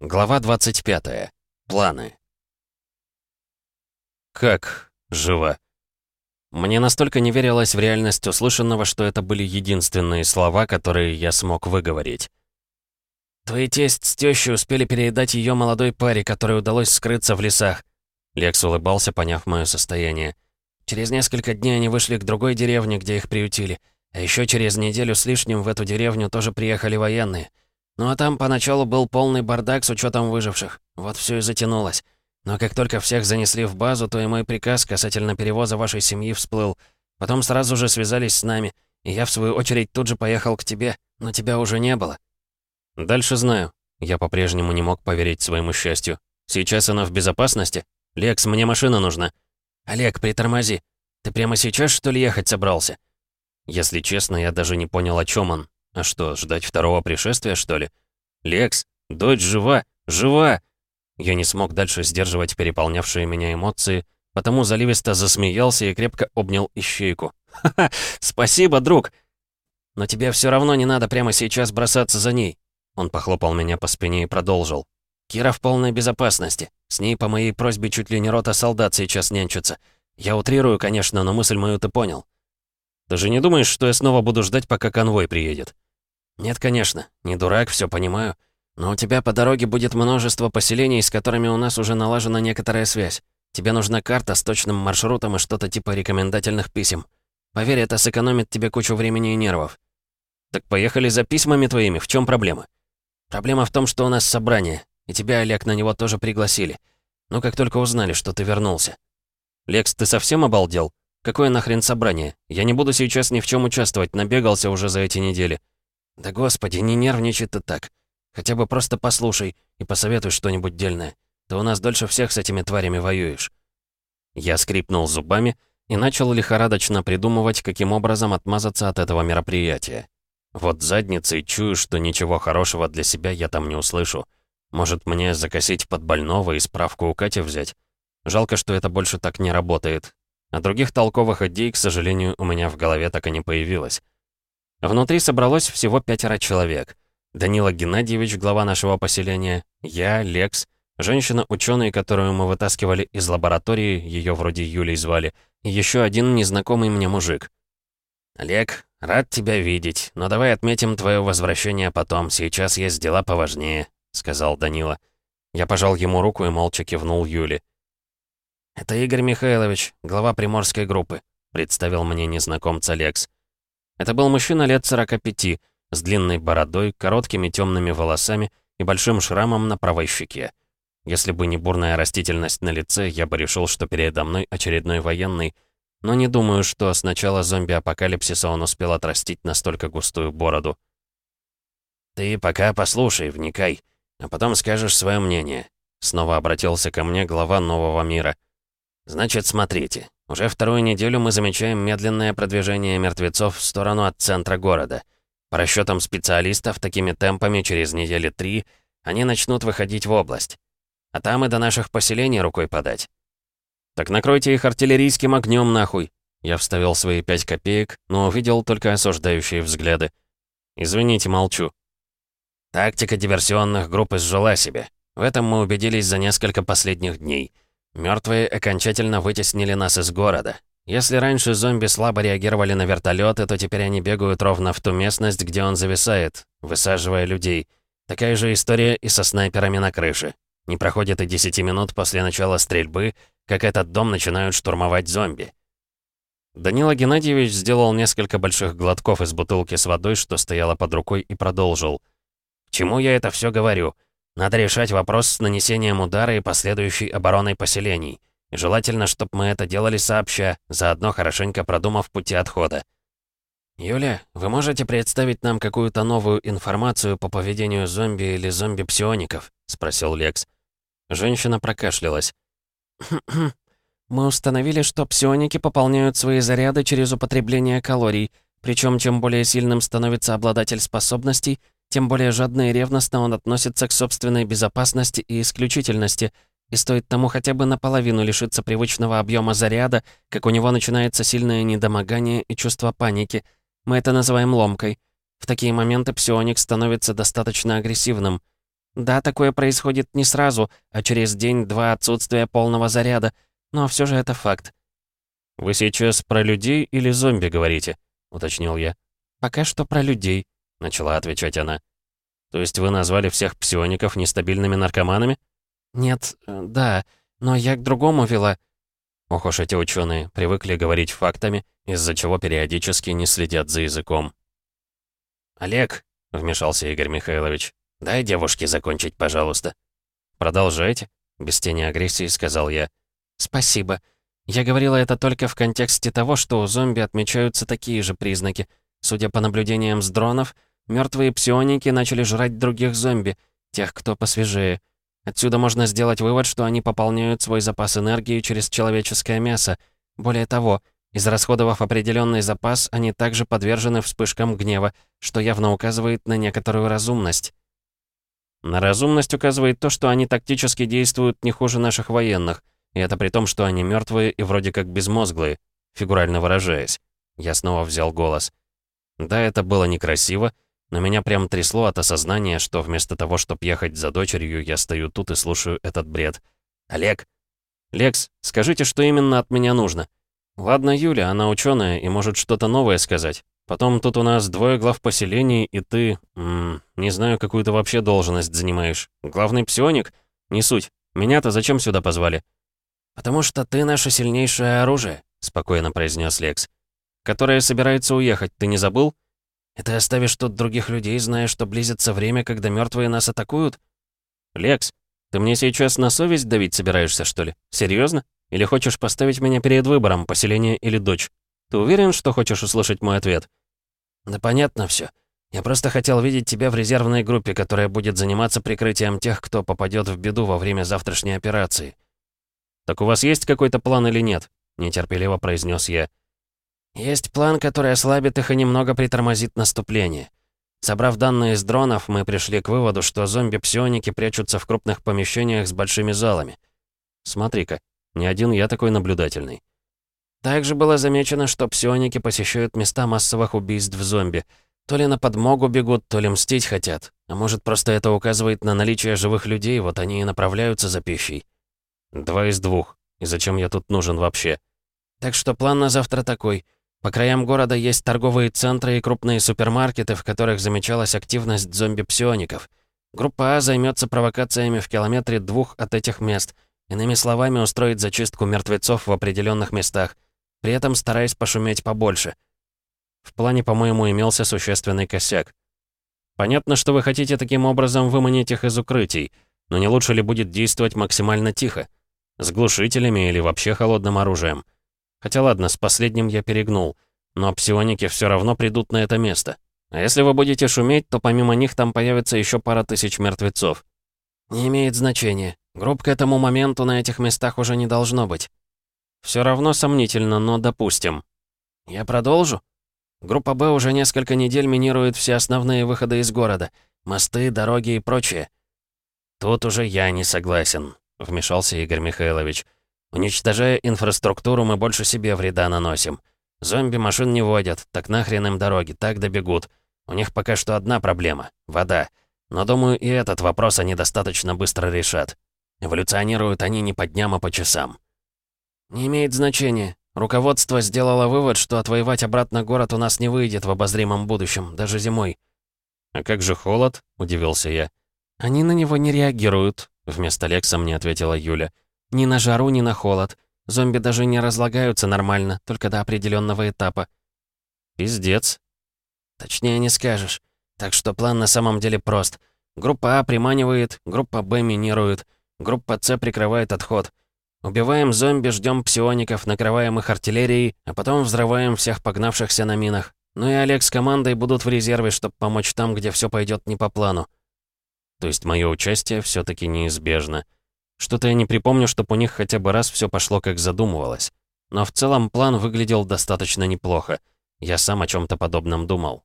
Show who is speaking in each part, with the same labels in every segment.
Speaker 1: Глава 25. Планы. «Как жива?» Мне настолько не верилось в реальность услышанного, что это были единственные слова, которые я смог выговорить. «Твои тесть с тещей успели передать ее молодой паре, которой удалось скрыться в лесах». Лекс улыбался, поняв мое состояние. «Через несколько дней они вышли к другой деревне, где их приютили. А еще через неделю с лишним в эту деревню тоже приехали военные. Ну а там поначалу был полный бардак с учетом выживших. Вот все и затянулось. Но как только всех занесли в базу, то и мой приказ касательно перевоза вашей семьи всплыл. Потом сразу же связались с нами, и я, в свою очередь, тут же поехал к тебе, но тебя уже не было». «Дальше знаю». Я по-прежнему не мог поверить своему счастью. «Сейчас она в безопасности? Лекс, мне машина нужна». «Олег, притормози. Ты прямо сейчас, что ли, ехать собрался?» Если честно, я даже не понял, о чем он. А что, ждать второго пришествия, что ли? «Лекс, дочь жива! Жива!» Я не смог дальше сдерживать переполнявшие меня эмоции, потому заливисто засмеялся и крепко обнял ищейку. «Ха-ха! Спасибо, друг!» «Но тебе все равно не надо прямо сейчас бросаться за ней!» Он похлопал меня по спине и продолжил. «Кира в полной безопасности. С ней по моей просьбе чуть ли не рота солдат сейчас нянчится. Я утрирую, конечно, но мысль мою ты понял. Ты же не думаешь, что я снова буду ждать, пока конвой приедет?» «Нет, конечно. Не дурак, все понимаю. Но у тебя по дороге будет множество поселений, с которыми у нас уже налажена некоторая связь. Тебе нужна карта с точным маршрутом и что-то типа рекомендательных писем. Поверь, это сэкономит тебе кучу времени и нервов». «Так поехали за письмами твоими, в чем проблема?» «Проблема в том, что у нас собрание, и тебя, Олег, на него тоже пригласили. Ну, как только узнали, что ты вернулся». «Лекс, ты совсем обалдел? Какое нахрен собрание? Я не буду сейчас ни в чем участвовать, набегался уже за эти недели». «Да господи, не нервничай ты так. Хотя бы просто послушай и посоветуй что-нибудь дельное. Ты у нас дольше всех с этими тварями воюешь». Я скрипнул зубами и начал лихорадочно придумывать, каким образом отмазаться от этого мероприятия. Вот задницей чую, что ничего хорошего для себя я там не услышу. Может, мне закосить под больного и справку у Кати взять? Жалко, что это больше так не работает. А других толковых идей, к сожалению, у меня в голове так и не появилось. Внутри собралось всего пятеро человек. Данила Геннадьевич, глава нашего поселения, я, Лекс, женщина-ученый, которую мы вытаскивали из лаборатории, ее вроде Юлей звали, и еще один незнакомый мне мужик. «Олег, рад тебя видеть, но давай отметим твое возвращение потом, сейчас есть дела поважнее», — сказал Данила. Я пожал ему руку и молча кивнул Юле. «Это Игорь Михайлович, глава приморской группы», — представил мне незнакомца Лекс. Это был мужчина лет 45, с длинной бородой, короткими темными волосами и большим шрамом на правой щеке. Если бы не бурная растительность на лице, я бы решил, что передо мной очередной военный, но не думаю, что с начала зомби-апокалипсиса он успел отрастить настолько густую бороду. «Ты пока послушай, вникай, а потом скажешь свое мнение», — снова обратился ко мне глава нового мира — «Значит, смотрите. Уже вторую неделю мы замечаем медленное продвижение мертвецов в сторону от центра города. По расчетам специалистов, такими темпами через недели три они начнут выходить в область. А там и до наших поселений рукой подать. «Так накройте их артиллерийским огнем нахуй!» Я вставил свои пять копеек, но увидел только осуждающие взгляды. «Извините, молчу». Тактика диверсионных групп изжила себе. В этом мы убедились за несколько последних дней — Мертвые окончательно вытеснили нас из города. Если раньше зомби слабо реагировали на вертолеты, то теперь они бегают ровно в ту местность, где он зависает, высаживая людей. Такая же история и со снайперами на крыше. Не проходит и 10 минут после начала стрельбы, как этот дом начинают штурмовать зомби. Данила Геннадьевич сделал несколько больших глотков из бутылки с водой, что стояла под рукой, и продолжил. «К чему я это все говорю?» Надо решать вопрос с нанесением удара и последующей обороной поселений. И желательно, чтобы мы это делали сообща, заодно хорошенько продумав пути отхода. «Юля, вы можете представить нам какую-то новую информацию по поведению зомби или зомби-псиоников?» — спросил Лекс. Женщина прокашлялась. «Мы установили, что псионики пополняют свои заряды через употребление калорий, причем чем более сильным становится обладатель способностей, тем более жадно и ревностно он относится к собственной безопасности и исключительности, и стоит тому хотя бы наполовину лишиться привычного объема заряда, как у него начинается сильное недомогание и чувство паники. Мы это называем ломкой. В такие моменты псионик становится достаточно агрессивным.
Speaker 2: Да, такое происходит не сразу, а через день-два отсутствия полного заряда, но все же это факт.
Speaker 1: «Вы сейчас про людей или зомби говорите?» — уточнил я.
Speaker 2: «Пока что про людей», —
Speaker 1: начала отвечать она. «То есть вы назвали всех псиоников нестабильными наркоманами?»
Speaker 2: «Нет, э, да, но я к другому вела».
Speaker 1: Ох уж эти ученые привыкли говорить фактами, из-за чего периодически не следят за языком. «Олег», — вмешался Игорь Михайлович, — «дай девушке закончить, пожалуйста». «Продолжайте», — без тени агрессии сказал я.
Speaker 2: «Спасибо. Я говорила это только в контексте того, что у зомби отмечаются такие же признаки. Судя по наблюдениям с дронов, мертвые псионики начали жрать других зомби, тех, кто посвежее. Отсюда можно сделать вывод, что они пополняют свой запас энергии через человеческое мясо. Более того, израсходовав определенный запас, они также подвержены вспышкам гнева, что явно указывает на некоторую разумность.
Speaker 1: На разумность указывает то, что они тактически действуют не хуже наших военных, и это при том, что они мертвые и вроде как безмозглые, фигурально выражаясь. Я снова взял голос. Да, это было некрасиво, но меня прям трясло от осознания, что вместо того, чтобы ехать за дочерью, я стою тут и слушаю этот бред. «Олег!» «Лекс, скажите, что именно от меня нужно?» «Ладно, Юля, она ученая и может что-то новое сказать. Потом тут у нас двое глав поселений, и ты... М -м, не знаю, какую то вообще должность занимаешь. Главный псионик? Не суть. Меня-то зачем сюда позвали?»
Speaker 2: «Потому что ты наше сильнейшее оружие», — спокойно произнес Лекс.
Speaker 1: «Которое собирается уехать, ты не забыл?»
Speaker 2: «И ты оставишь тут других людей, зная, что близится время, когда мертвые нас атакуют?»
Speaker 1: «Лекс, ты мне сейчас на совесть давить собираешься, что ли? Серьезно? Или хочешь поставить меня перед выбором, поселение или дочь? Ты уверен, что хочешь услышать мой ответ?»
Speaker 2: «Да понятно все. Я просто хотел видеть тебя в резервной группе, которая будет заниматься прикрытием тех, кто попадет в беду во время завтрашней операции».
Speaker 1: «Так у вас есть какой-то план или нет?» — нетерпеливо произнес я.
Speaker 2: Есть план, который ослабит их и немного притормозит наступление. Собрав данные с дронов, мы пришли к выводу, что зомби-псионики прячутся в крупных помещениях с большими залами.
Speaker 1: Смотри-ка, не один я такой наблюдательный.
Speaker 2: Также было замечено, что псионики посещают места массовых убийств зомби. То ли на подмогу бегут, то ли мстить хотят. А может, просто это указывает на наличие живых людей, вот они и направляются за пищей.
Speaker 1: Два из двух. И зачем я тут нужен вообще?
Speaker 2: Так что план на завтра такой — по краям города есть торговые центры и крупные супермаркеты, в которых замечалась активность зомби-псиоников. Группа А займется провокациями в километре двух от этих мест. Иными словами, устроит зачистку мертвецов в определенных местах, при этом стараясь пошуметь побольше.
Speaker 1: В плане, по-моему, имелся существенный косяк. Понятно, что вы хотите таким образом выманить их из укрытий, но не лучше ли будет действовать максимально тихо? С глушителями или вообще холодным оружием? Хотя ладно, с последним я перегнул. Но псионики все равно придут на это место. А если вы будете шуметь, то помимо них там появится еще пара тысяч мертвецов.
Speaker 2: Не имеет значения. Групп к этому моменту на этих местах уже не должно быть.
Speaker 1: Все равно сомнительно, но допустим.
Speaker 2: Я продолжу? Группа «Б» уже несколько недель минирует все основные выходы из города. Мосты, дороги и прочее.
Speaker 1: Тут уже я не согласен, вмешался Игорь Михайлович. Уничтожая инфраструктуру, мы больше себе вреда наносим. Зомби машин не водят, так нахрен им дороги, так добегут. У них пока что одна проблема — вода. Но думаю, и этот вопрос они достаточно быстро решат. Эволюционируют они не по дням, а по часам.
Speaker 2: Не имеет значения. Руководство сделало вывод, что отвоевать обратно город у нас не выйдет в обозримом будущем, даже зимой.
Speaker 1: «А как же холод?» — удивился я.
Speaker 2: «Они на него не реагируют», — вместо Лекса мне ответила Юля. Ни на жару, ни на холод. Зомби даже не разлагаются нормально, только до определенного этапа.
Speaker 1: Пиздец.
Speaker 2: Точнее не скажешь. Так что план на самом деле прост. Группа А приманивает, группа Б минирует, группа С прикрывает отход. Убиваем зомби, ждем псиоников, накрываем их артиллерией, а потом взрываем всех погнавшихся на минах. Ну и Олег с командой будут в резерве, чтобы помочь там, где все пойдет не по плану.
Speaker 1: То есть мое участие все таки неизбежно. Что-то я не припомню, чтобы у них хотя бы раз все пошло как задумывалось. Но в целом план выглядел достаточно неплохо. Я сам о чем то подобном думал.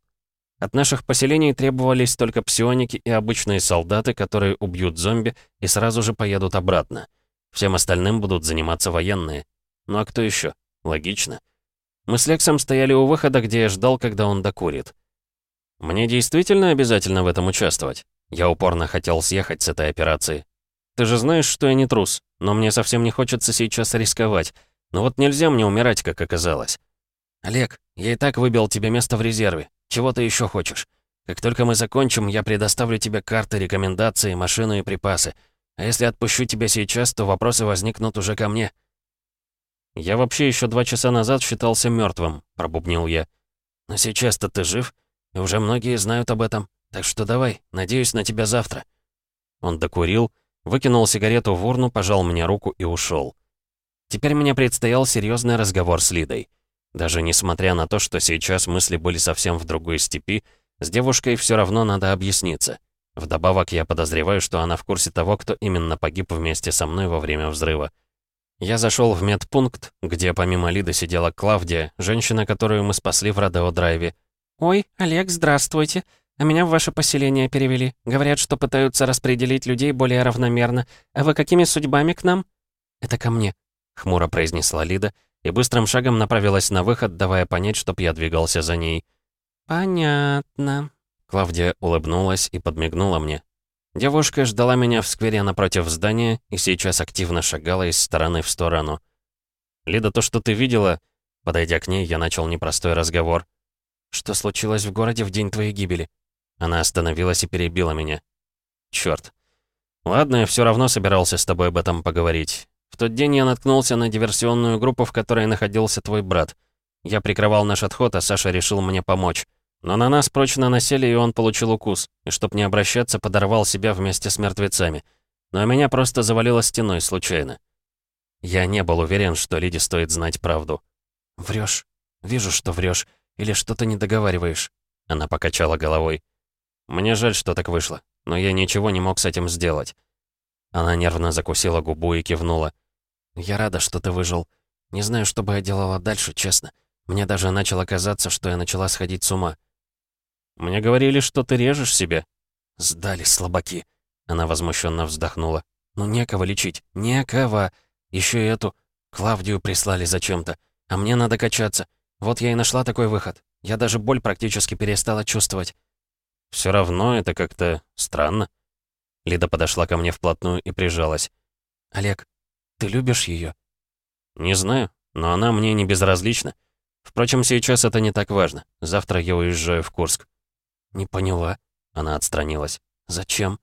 Speaker 1: От наших поселений требовались только псионики и обычные солдаты, которые убьют зомби и сразу же поедут обратно. Всем остальным будут заниматься военные. Ну а кто еще? Логично. Мы с Лексом стояли у выхода, где я ждал, когда он докурит. «Мне действительно обязательно в этом участвовать?» Я упорно хотел съехать с этой операции. Ты же знаешь, что я не трус, но мне совсем не хочется сейчас рисковать. Но вот нельзя мне умирать, как оказалось. Олег, я и так выбил тебе место в резерве. Чего ты еще хочешь? Как только мы закончим, я предоставлю тебе карты, рекомендации, машину и припасы. А если отпущу тебя сейчас, то вопросы возникнут уже ко мне. Я вообще еще два часа назад считался мертвым, пробубнил я. Но сейчас-то ты жив, и уже многие знают об этом. Так что давай, надеюсь на тебя завтра. Он докурил, выкинул сигарету в урну, пожал мне руку и ушел. Теперь мне предстоял серьезный разговор с Лидой. Даже несмотря на то, что сейчас мысли были совсем в другой степи, с девушкой все равно надо объясниться. Вдобавок, я подозреваю, что она в курсе того, кто именно погиб вместе со мной во время взрыва. Я зашел в медпункт, где помимо Лиды сидела Клавдия, женщина, которую мы спасли в Родео-драйве.
Speaker 2: «Ой, Олег, здравствуйте. А меня в ваше поселение перевели. Говорят, что пытаются распределить людей более равномерно. А вы какими судьбами к нам?»
Speaker 1: «Это ко мне», — хмуро произнесла Лида и быстрым шагом направилась на выход, давая понять, чтоб я двигался за ней.
Speaker 2: «Понятно».
Speaker 1: Клавдия улыбнулась и подмигнула мне. Девушка ждала меня в сквере напротив здания и сейчас активно шагала из стороны в сторону. «Лида, то, что ты видела...» Подойдя к ней, я начал непростой разговор.
Speaker 2: «Что случилось в городе в день твоей гибели?»
Speaker 1: Она остановилась и перебила меня. «Чёрт. Ладно, я всё равно собирался с тобой об этом поговорить. В тот день я наткнулся на диверсионную группу, в которой находился твой брат. Я прикрывал наш отход, а Саша решил мне помочь. Но на нас прочно насели, и он получил укус. И чтоб не обращаться, подорвал себя вместе с мертвецами. Но меня просто завалило стеной случайно. Я не был уверен, что Лиде стоит знать правду.
Speaker 2: Врешь. Вижу, что врешь. Или что-то не договариваешь.
Speaker 1: Она покачала головой. Мне жаль, что так вышло, но я ничего не мог с этим сделать. Она нервно закусила губу и кивнула.
Speaker 2: «Я рада, что ты выжил. Не знаю, что бы я делала дальше, честно. Мне даже начало казаться, что я начала сходить с ума».
Speaker 1: «Мне говорили, что ты режешь себя».
Speaker 2: «Сдали слабаки». Она возмущенно вздохнула. «Ну, некого лечить. Некого. Еще и эту Клавдию прислали зачем-то. А мне надо качаться. Вот я и нашла такой выход. Я даже боль практически перестала чувствовать».
Speaker 1: Все равно это как-то странно». Лида подошла ко мне вплотную и прижалась.
Speaker 2: «Олег, ты любишь ее?
Speaker 1: «Не знаю, но она мне не безразлична. Впрочем, сейчас это не так важно. Завтра я уезжаю в Курск».
Speaker 2: «Не поняла». Она отстранилась. «Зачем?»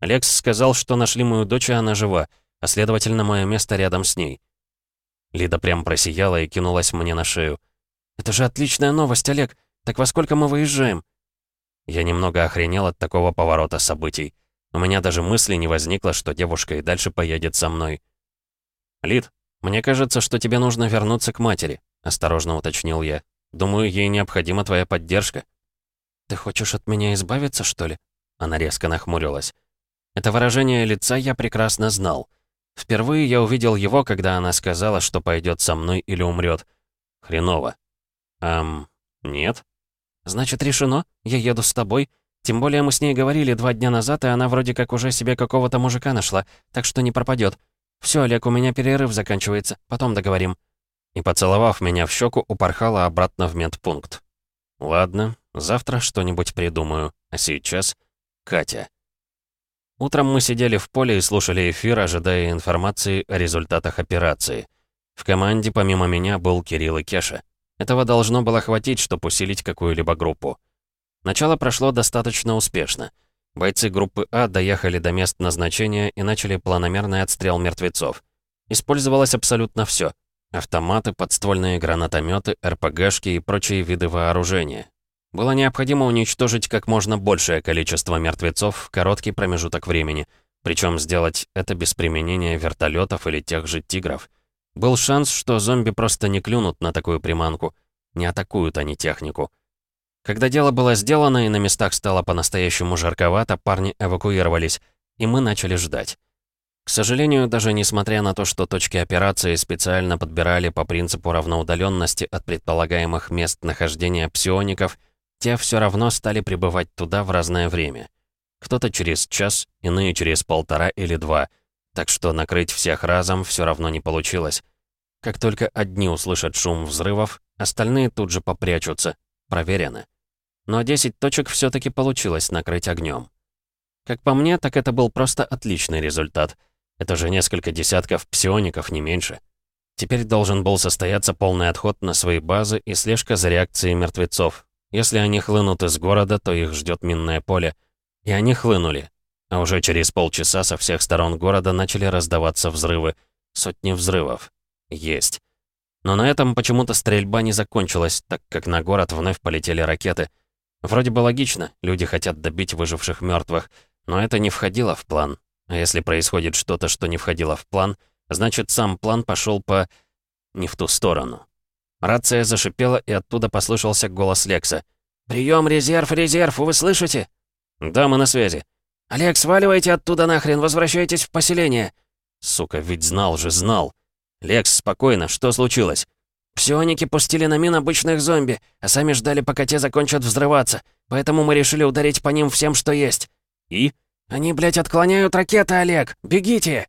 Speaker 1: Лекс сказал, что нашли мою дочь, и она жива, а следовательно, мое место рядом с ней. Лида прям просияла и кинулась мне на шею.
Speaker 2: «Это же отличная новость, Олег. Так во сколько мы выезжаем?»
Speaker 1: Я немного охренел от такого поворота событий. У меня даже мысли не возникло, что девушка и дальше поедет со мной. «Лид, мне кажется, что тебе нужно вернуться к матери», — осторожно уточнил я. «Думаю, ей необходима твоя поддержка».
Speaker 2: «Ты хочешь от меня избавиться, что ли?»
Speaker 1: Она резко нахмурилась. Это выражение лица я прекрасно знал. Впервые я увидел его, когда она сказала, что пойдет со мной или умрет. Хреново. Эм, нет?
Speaker 2: Значит, решено. Я еду с тобой. Тем более мы с ней говорили два дня назад, и она вроде как уже себе какого-то мужика нашла, так что не пропадет. «Все, Олег, у меня перерыв заканчивается. Потом договорим».
Speaker 1: И, поцеловав меня в щеку, упорхала обратно в медпункт. «Ладно, завтра что-нибудь придумаю. А сейчас Катя». Утром мы сидели в поле и слушали эфир, ожидая информации о результатах операции. В команде помимо меня был Кирилл и Кеша. Этого должно было хватить, чтобы усилить какую-либо группу. Начало прошло достаточно успешно. Бойцы группы А доехали до мест назначения и начали планомерный отстрел мертвецов. Использовалось абсолютно все: Автоматы, подствольные гранатометы, РПГшки и прочие виды вооружения. Было необходимо уничтожить как можно большее количество мертвецов в короткий промежуток времени, причем сделать это без применения вертолетов или тех же «Тигров». Был шанс, что зомби просто не клюнут на такую приманку, не атакуют они технику. Когда дело было сделано и на местах стало по-настоящему жарковато, парни эвакуировались, и мы начали ждать. К сожалению, даже несмотря на то, что точки операции специально подбирали по принципу равноудаленности от предполагаемых мест нахождения псиоников, те все равно стали прибывать туда в разное время. Кто-то через час, иные через полтора или два, так что накрыть всех разом все равно не получилось. Как только одни услышат шум взрывов, остальные тут же попрячутся. Проверено но 10 точек все таки получилось накрыть огнем.
Speaker 2: Как по мне, так это был просто отличный результат. Это же несколько десятков псиоников, не меньше. Теперь должен был состояться полный отход на свои базы и слежка за реакцией мертвецов. Если они хлынут из города, то их ждет минное поле. И они хлынули. А уже через полчаса со всех сторон города начали раздаваться взрывы. Сотни взрывов. Есть. Но на этом почему-то стрельба не закончилась, так как на город вновь полетели ракеты. Вроде бы логично, люди хотят добить выживших мертвых, но это не входило в план. А если происходит что-то, что не входило в план, значит, сам план пошел по... не в ту сторону. Рация зашипела, и оттуда послышался голос Лекса. «Прием, резерв, резерв, вы слышите?» «Да, мы на связи». «Олег, сваливайте оттуда нахрен, возвращайтесь в поселение». Сука, ведь знал же, знал. «Лекс, спокойно, что случилось?» «Псионики пустили на мин обычных зомби, а сами ждали, пока те закончат взрываться. Поэтому мы решили ударить по ним всем, что есть».
Speaker 1: «И?»
Speaker 2: «Они, блядь, отклоняют ракеты, Олег! Бегите!»